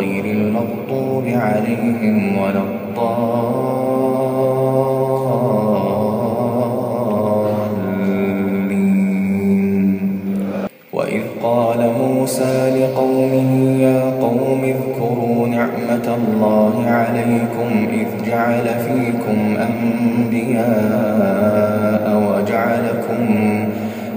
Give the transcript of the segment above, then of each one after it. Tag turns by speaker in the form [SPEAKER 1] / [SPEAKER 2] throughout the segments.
[SPEAKER 1] غير المغضوب عليهم ولا الضالين. وإذ قال موسى لقومه يا قوم اذكروا نعمة الله عليكم إذ جعل فيكم أنبياء وجعلكم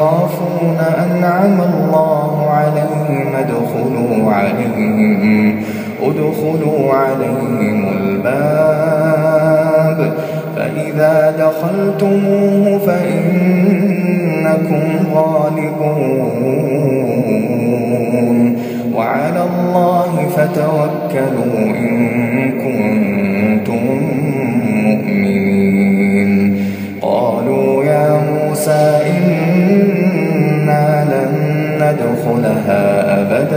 [SPEAKER 1] يخافون أنعم الله عليهم ادخلوا عليهم ادخلوا عليهم الباب. فإذا دخلتموه فإنكم غالبون. وعلى الله فتوكلوا إن كنتم مؤمنين. قالوا يا موسى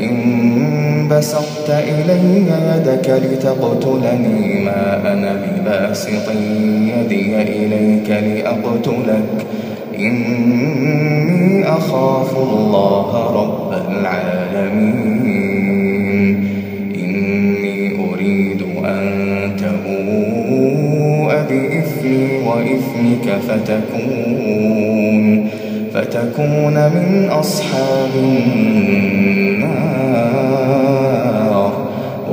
[SPEAKER 1] لئن بسطت إلي يدك لتقتلني ما أنا بباسط يدي إليك لأقتلك. إني أخاف الله رب العالمين. إني أريد أن تبوء بإثمي وإثمك فتكون فتكون من أصحاب النار.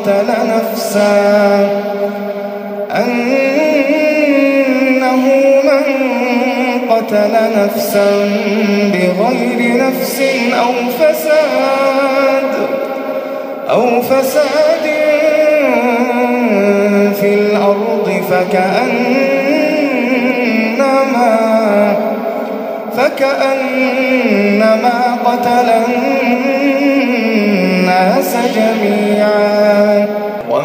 [SPEAKER 1] قتل نفسا أنه من قتل نفسا بغير نفس أو فساد أو فساد في الأرض فكأنما فكأنما قتل الناس جميعا.